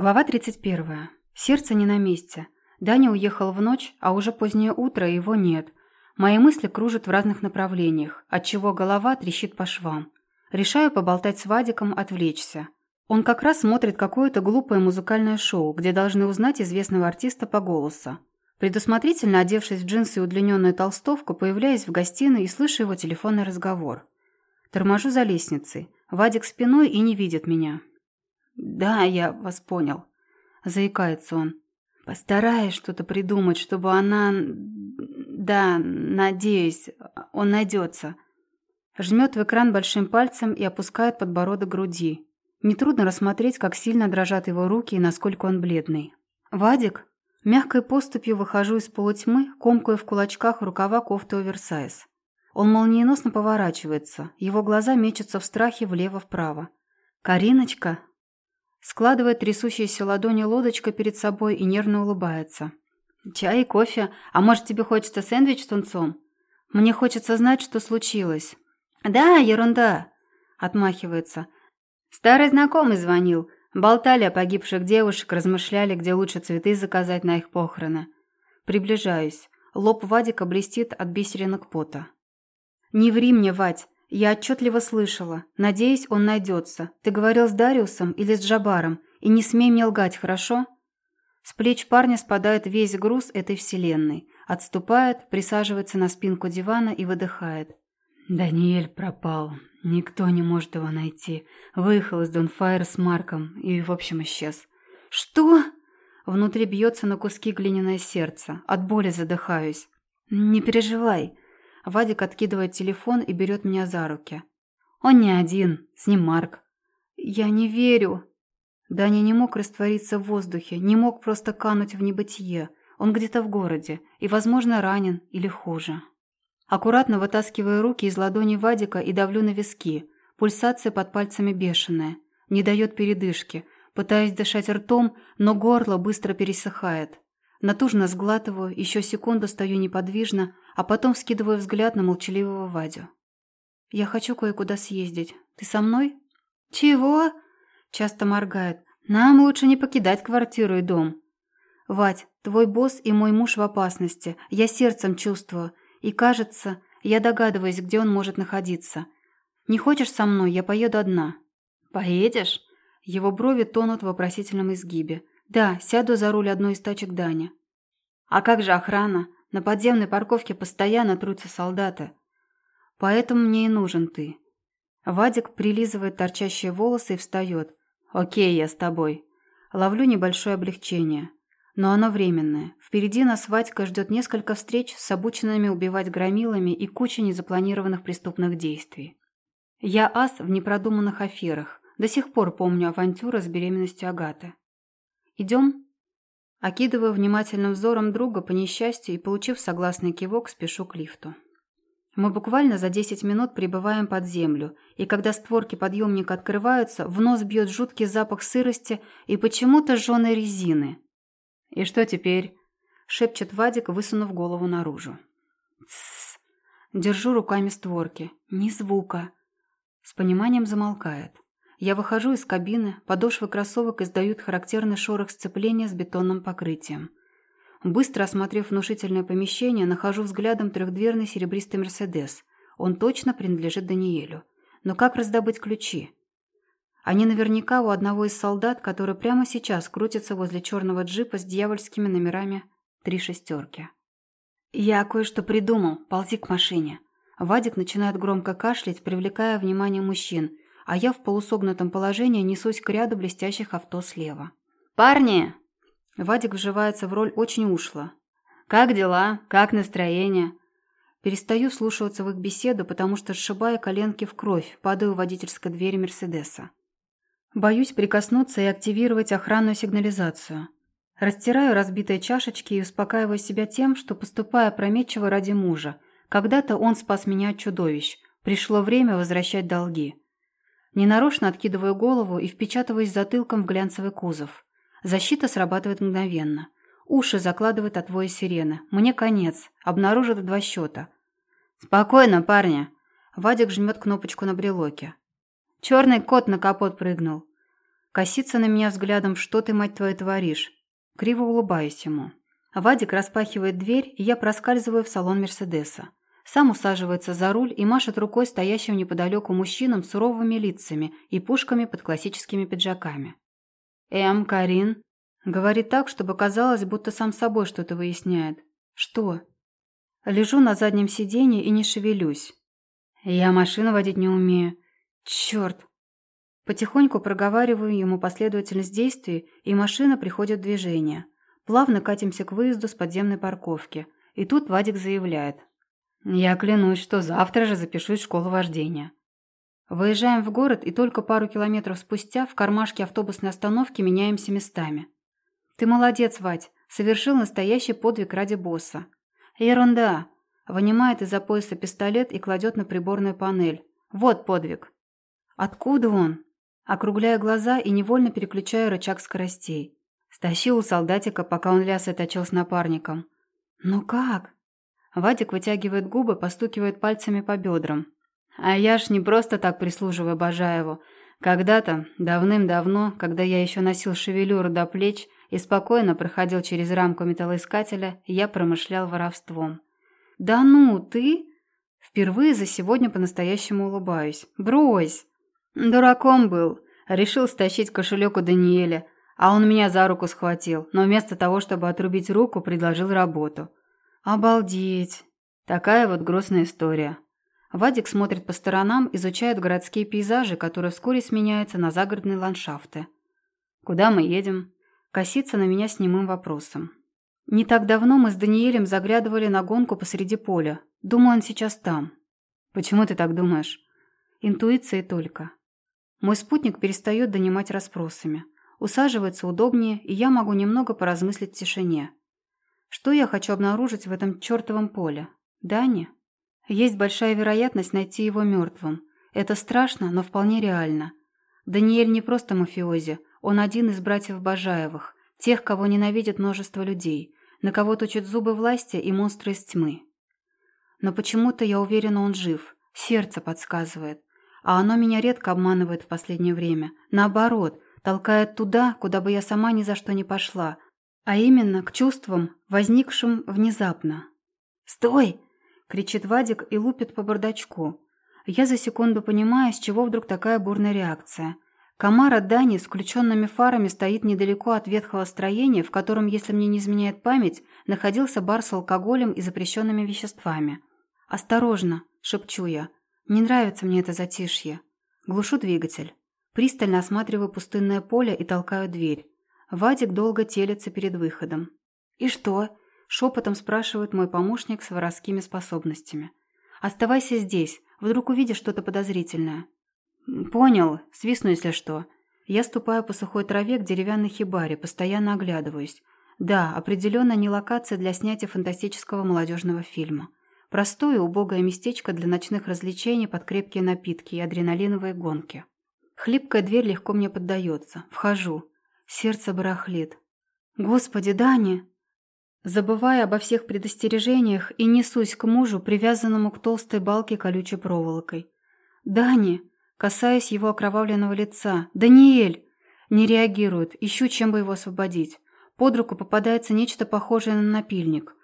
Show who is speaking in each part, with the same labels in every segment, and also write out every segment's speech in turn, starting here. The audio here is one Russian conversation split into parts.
Speaker 1: Глава 31. Сердце не на месте. Даня уехал в ночь, а уже позднее утро, его нет. Мои мысли кружат в разных направлениях, отчего голова трещит по швам. Решаю поболтать с Вадиком, отвлечься. Он как раз смотрит какое-то глупое музыкальное шоу, где должны узнать известного артиста по голосу. Предусмотрительно одевшись в джинсы и удлиненную толстовку, появляюсь в гостиной и слышу его телефонный разговор. Торможу за лестницей. Вадик спиной и не видит меня. «Да, я вас понял», — заикается он. «Постараюсь что-то придумать, чтобы она... Да, надеюсь, он найдется». Жмет в экран большим пальцем и опускает подбородок груди. Нетрудно рассмотреть, как сильно дрожат его руки и насколько он бледный. «Вадик?» Мягкой поступью выхожу из полутьмы, комкая в кулачках рукава кофты оверсайз. Он молниеносно поворачивается, его глаза мечутся в страхе влево-вправо. «Кариночка?» Складывает трясущиеся ладони лодочка перед собой и нервно улыбается. «Чай и кофе. А может, тебе хочется сэндвич с тунцом? Мне хочется знать, что случилось». «Да, ерунда», — отмахивается. «Старый знакомый звонил. Болтали о погибших девушек, размышляли, где лучше цветы заказать на их похороны. Приближаюсь. Лоб Вадика блестит от бисеринок пота. «Не ври мне, Вадь. «Я отчетливо слышала. Надеюсь, он найдется. Ты говорил с Дариусом или с Джабаром. И не смей мне лгать, хорошо?» С плеч парня спадает весь груз этой вселенной. Отступает, присаживается на спинку дивана и выдыхает. «Даниэль пропал. Никто не может его найти. Выехал из Донфайра с Марком и, в общем, исчез». «Что?» Внутри бьется на куски глиняное сердце. От боли задыхаюсь. «Не переживай. Вадик откидывает телефон и берет меня за руки. Он не один, с ним Марк. Я не верю. Даня не мог раствориться в воздухе, не мог просто кануть в небытие. Он где-то в городе и, возможно, ранен или хуже. Аккуратно вытаскиваю руки из ладони Вадика и давлю на виски. Пульсация под пальцами бешеная. Не дает передышки. Пытаюсь дышать ртом, но горло быстро пересыхает. Натужно сглатываю, еще секунду стою неподвижно, а потом скидываю взгляд на молчаливого Вадю. «Я хочу кое-куда съездить. Ты со мной?» «Чего?» Часто моргает. «Нам лучше не покидать квартиру и дом». «Вадь, твой босс и мой муж в опасности. Я сердцем чувствую. И кажется, я догадываюсь, где он может находиться. Не хочешь со мной? Я поеду одна». «Поедешь?» Его брови тонут в вопросительном изгибе. «Да, сяду за руль одной из тачек Дани». «А как же охрана? На подземной парковке постоянно трутся солдаты. Поэтому мне и нужен ты». Вадик прилизывает торчащие волосы и встает. «Окей, я с тобой». Ловлю небольшое облегчение. Но оно временное. Впереди нас Вадька ждет несколько встреч с обученными убивать громилами и куча незапланированных преступных действий. Я ас в непродуманных аферах. До сих пор помню авантюры с беременностью Агаты. «Идем?» Окидываю внимательным взором друга по несчастью и, получив согласный кивок, спешу к лифту. Мы буквально за 10 минут прибываем под землю, и когда створки подъемника открываются, в нос бьет жуткий запах сырости и почему-то жженой резины. «И что теперь?» – шепчет Вадик, высунув голову наружу. «Тссс!» Держу руками створки. Ни звука. С пониманием замолкает. Я выхожу из кабины, подошвы кроссовок издают характерный шорох сцепления с бетонным покрытием. Быстро осмотрев внушительное помещение, нахожу взглядом трехдверный серебристый «Мерседес». Он точно принадлежит Даниэлю. Но как раздобыть ключи? Они наверняка у одного из солдат, который прямо сейчас крутится возле черного джипа с дьявольскими номерами «Три шестерки». «Я кое-что придумал. Ползи к машине». Вадик начинает громко кашлять, привлекая внимание мужчин – а я в полусогнутом положении несусь к ряду блестящих авто слева. «Парни!» Вадик вживается в роль очень ушло. «Как дела? Как настроение?» Перестаю слушаться в их беседу, потому что, сшибая коленки в кровь, падаю в водительской двери Мерседеса. Боюсь прикоснуться и активировать охранную сигнализацию. Растираю разбитые чашечки и успокаиваю себя тем, что поступаю опрометчиво ради мужа. Когда-то он спас меня от чудовищ. Пришло время возвращать долги. Ненарочно откидываю голову и впечатываюсь затылком в глянцевый кузов. Защита срабатывает мгновенно. Уши закладывает от воя сирены. Мне конец. Обнаружат два счета. «Спокойно, парни!» Вадик жмет кнопочку на брелоке. «Черный кот на капот прыгнул». Косится на меня взглядом, что ты, мать твою, творишь. Криво улыбаюсь ему. Вадик распахивает дверь, и я проскальзываю в салон Мерседеса. Сам усаживается за руль и машет рукой стоящим неподалеку мужчинам суровыми лицами и пушками под классическими пиджаками. «Эм, Карин», говорит так, чтобы казалось, будто сам собой что-то выясняет. «Что?» Лежу на заднем сиденье и не шевелюсь. Я машину водить не умею. Черт. Потихоньку проговариваю ему последовательность действий, и машина приходит в движение. Плавно катимся к выезду с подземной парковки. И тут Вадик заявляет. «Я клянусь, что завтра же запишусь в школу вождения». Выезжаем в город, и только пару километров спустя в кармашке автобусной остановки меняемся местами. «Ты молодец, Вадь, совершил настоящий подвиг ради босса». «Ерунда. Вынимает из-за пояса пистолет и кладет на приборную панель. Вот подвиг. Откуда он? Округляя глаза и невольно переключаю рычаг скоростей. Стащил у солдатика, пока он лясы точил с напарником. «Ну как?» Вадик вытягивает губы, постукивает пальцами по бедрам. «А я ж не просто так прислуживаю Бажаеву. Когда-то, давным-давно, когда я еще носил шевелюру до плеч и спокойно проходил через рамку металлоискателя, я промышлял воровством. «Да ну, ты?» Впервые за сегодня по-настоящему улыбаюсь. «Брось!» Дураком был. Решил стащить кошелек у Даниэля, а он меня за руку схватил, но вместо того, чтобы отрубить руку, предложил работу. «Обалдеть!» Такая вот грустная история. Вадик смотрит по сторонам, изучает городские пейзажи, которые вскоре сменяются на загородные ландшафты. «Куда мы едем?» Косится на меня с немым вопросом. Не так давно мы с Даниэлем заглядывали на гонку посреди поля. Думаю, он сейчас там. Почему ты так думаешь? Интуиция только. Мой спутник перестает донимать расспросами. Усаживается удобнее, и я могу немного поразмыслить в тишине. Что я хочу обнаружить в этом чертовом поле? Дани? Есть большая вероятность найти его мертвым. Это страшно, но вполне реально. Даниэль не просто мафиози, он один из братьев Бажаевых, тех, кого ненавидит множество людей – на кого точат зубы власти и монстры из тьмы. Но почему-то я уверена, он жив, сердце подсказывает, а оно меня редко обманывает в последнее время, наоборот, толкает туда, куда бы я сама ни за что не пошла, а именно к чувствам, возникшим внезапно. «Стой!» — кричит Вадик и лупит по бардачку. Я за секунду понимаю, с чего вдруг такая бурная реакция — Камара Дани с включенными фарами стоит недалеко от ветхого строения, в котором, если мне не изменяет память, находился бар с алкоголем и запрещенными веществами. «Осторожно!» – шепчу я. «Не нравится мне это затишье». Глушу двигатель. Пристально осматриваю пустынное поле и толкаю дверь. Вадик долго телится перед выходом. «И что?» – шепотом спрашивает мой помощник с воровскими способностями. «Оставайся здесь, вдруг увидишь что-то подозрительное». «Понял. Свистну, если что». Я ступаю по сухой траве к деревянной хибаре, постоянно оглядываюсь. Да, определенно не локация для снятия фантастического молодежного фильма. Простое убогое местечко для ночных развлечений под крепкие напитки и адреналиновые гонки. Хлипкая дверь легко мне поддается. Вхожу. Сердце барахлит. «Господи, Дани!» Забывая обо всех предостережениях и несусь к мужу, привязанному к толстой балке колючей проволокой. «Дани!» Касаясь его окровавленного лица. «Даниэль!» Не реагирует, ищу, чем бы его освободить. Под руку попадается нечто похожее на напильник.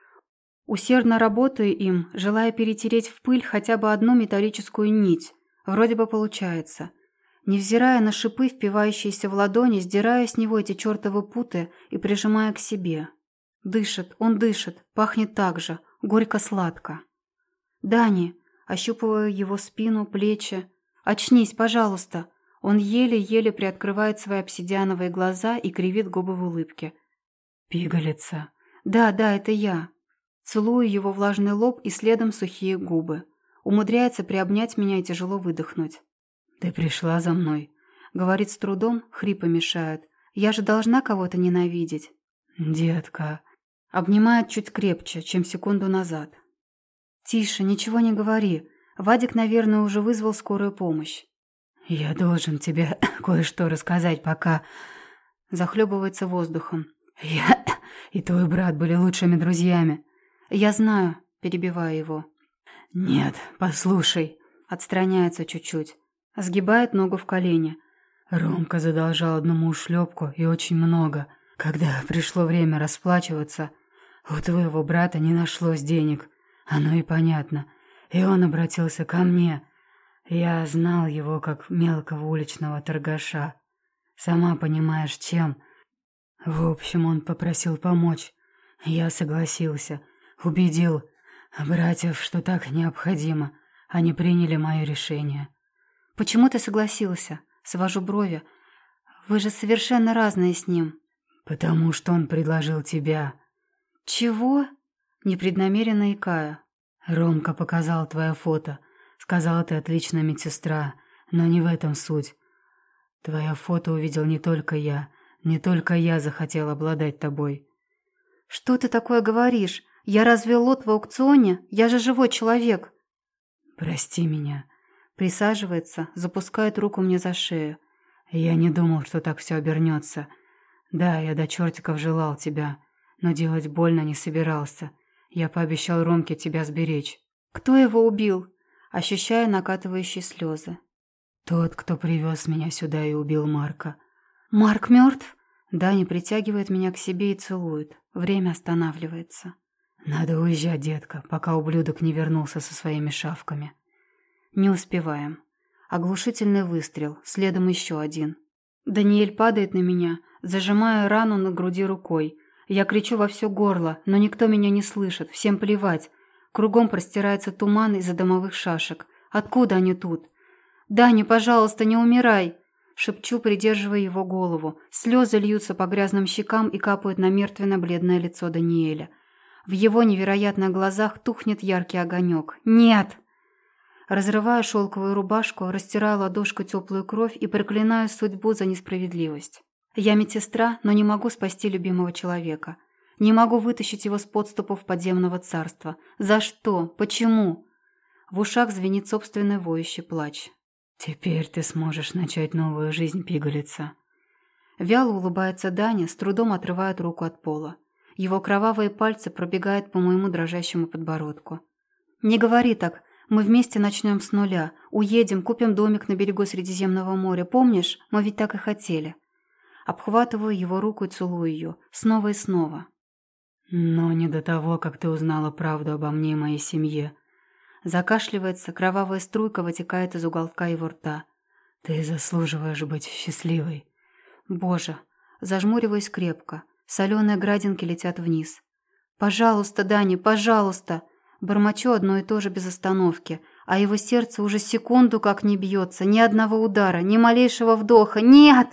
Speaker 1: Усердно работаю им, желая перетереть в пыль хотя бы одну металлическую нить. Вроде бы получается. Невзирая на шипы, впивающиеся в ладони, сдирая с него эти чертовы путы и прижимая к себе. Дышит, он дышит, пахнет так же, горько-сладко. «Дани!» Ощупываю его спину, плечи, «Очнись, пожалуйста!» Он еле-еле приоткрывает свои обсидиановые глаза и кривит губы в улыбке. «Пигалица!» «Да, да, это я!» Целую его влажный лоб и следом сухие губы. Умудряется приобнять меня и тяжело выдохнуть. «Ты пришла за мной!» Говорит с трудом, хрипы мешают. «Я же должна кого-то ненавидеть!» «Детка!» Обнимает чуть крепче, чем секунду назад. «Тише, ничего не говори!» Вадик, наверное, уже вызвал скорую помощь. «Я должен тебе кое-что рассказать, пока...» Захлебывается воздухом. «Я и твой брат были лучшими друзьями». «Я знаю», — перебиваю его. «Нет, послушай». Отстраняется чуть-чуть. Сгибает ногу в колени.
Speaker 2: Ромка задолжал одному ушлепку и очень много. Когда пришло время расплачиваться, у твоего брата не нашлось денег. Оно и понятно. И он обратился ко мне. Я знал его как мелкого уличного торгаша. Сама понимаешь, чем. В общем, он попросил помочь. Я согласился. Убедил братьев, что так необходимо. Они приняли мое решение.
Speaker 1: «Почему ты согласился?» Свожу брови. «Вы же совершенно разные с ним».
Speaker 2: «Потому что он предложил тебя».
Speaker 1: «Чего?» Непреднамеренно икаю.
Speaker 2: «Ромка показал твое фото. Сказал, ты отличная медсестра. Но не в этом суть. Твое фото увидел не только я. Не только я захотел обладать тобой».
Speaker 1: «Что ты такое говоришь? Я разве лот в аукционе? Я же живой человек».
Speaker 2: «Прости меня».
Speaker 1: Присаживается, запускает руку мне за шею.
Speaker 2: «Я не думал, что так все обернется. Да, я до чертиков желал тебя, но делать больно не собирался. Я пообещал Ромке тебя сберечь».
Speaker 1: «Кто его убил?» Ощущая накатывающие слезы.
Speaker 2: «Тот, кто привез меня сюда и убил Марка».
Speaker 1: «Марк мертв?» Даня притягивает меня к себе и целует. Время останавливается.
Speaker 2: «Надо уезжать, детка, пока ублюдок не вернулся со своими шавками».
Speaker 1: Не успеваем. Оглушительный выстрел, следом еще один. Даниэль падает на меня, зажимая рану на груди рукой. Я кричу во все горло, но никто меня не слышит, всем плевать. Кругом простирается туман из-за домовых шашек. Откуда они тут? «Даня, пожалуйста, не умирай!» Шепчу, придерживая его голову. Слезы льются по грязным щекам и капают на мертвенно-бледное лицо Даниэля. В его невероятных глазах тухнет яркий огонек. «Нет!» Разрываю шелковую рубашку, растираю ладошку теплую кровь и проклинаю судьбу за несправедливость. Я медсестра, но не могу спасти любимого человека. Не могу вытащить его с подступов подземного царства. За что? Почему? В ушах звенит собственный воющий плач.
Speaker 2: «Теперь ты сможешь начать новую жизнь, пигалица».
Speaker 1: Вяло улыбается Даня, с трудом отрывает руку от пола. Его кровавые пальцы пробегают по моему дрожащему подбородку. «Не говори так. Мы вместе начнем с нуля. Уедем, купим домик на берегу Средиземного моря. Помнишь? Мы ведь так и хотели». Обхватываю его руку и целую ее. Снова и снова.
Speaker 2: «Но не до того, как ты узнала правду обо мне и моей семье».
Speaker 1: Закашливается, кровавая струйка вытекает из уголка его рта.
Speaker 2: «Ты заслуживаешь быть счастливой».
Speaker 1: «Боже!» Зажмуриваюсь крепко. Соленые градинки летят вниз. «Пожалуйста, Дани, пожалуйста!» Бормочу одно и то же без остановки, а его сердце уже секунду как не бьется, ни одного удара, ни малейшего вдоха. «Нет!»